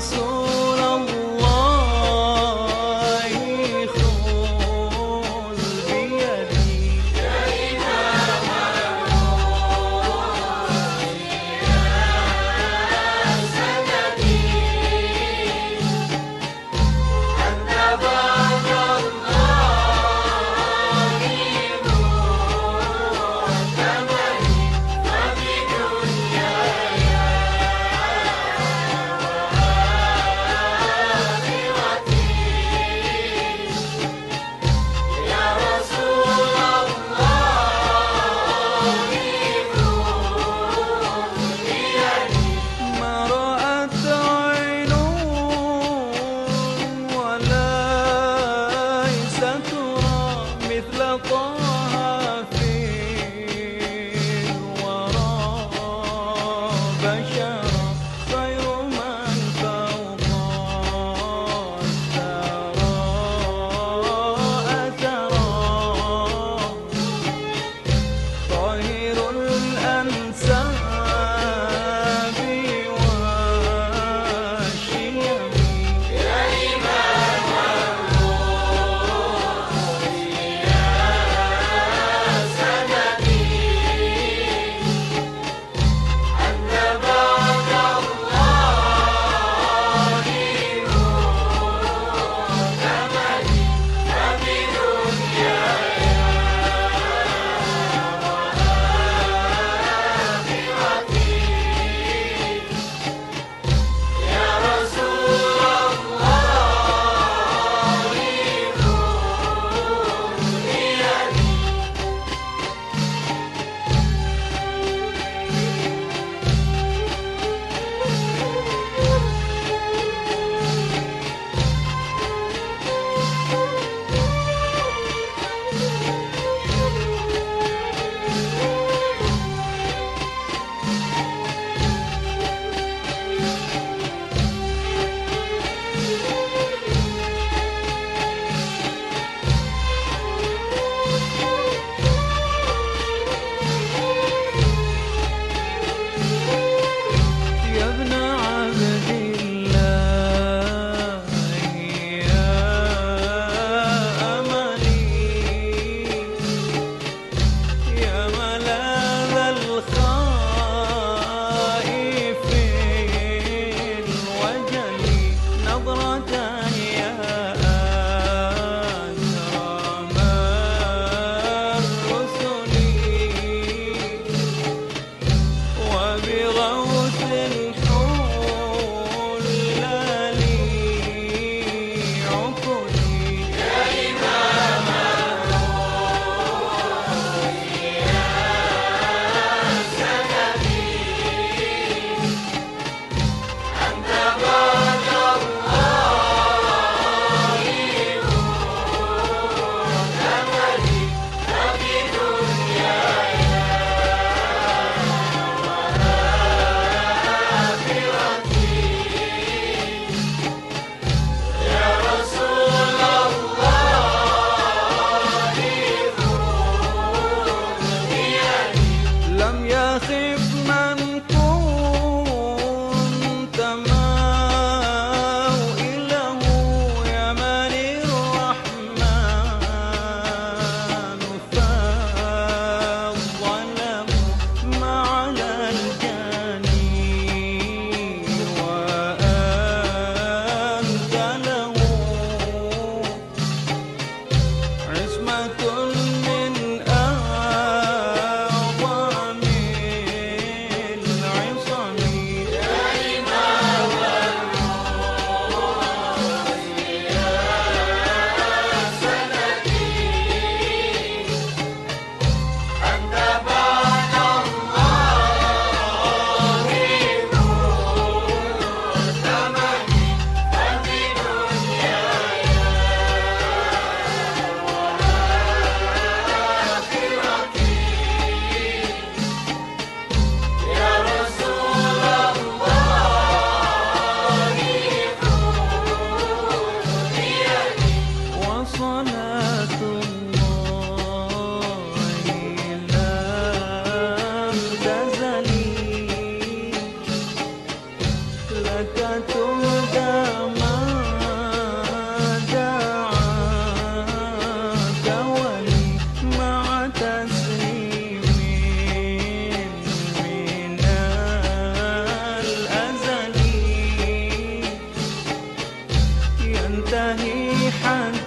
corazón. مفتاحي حنان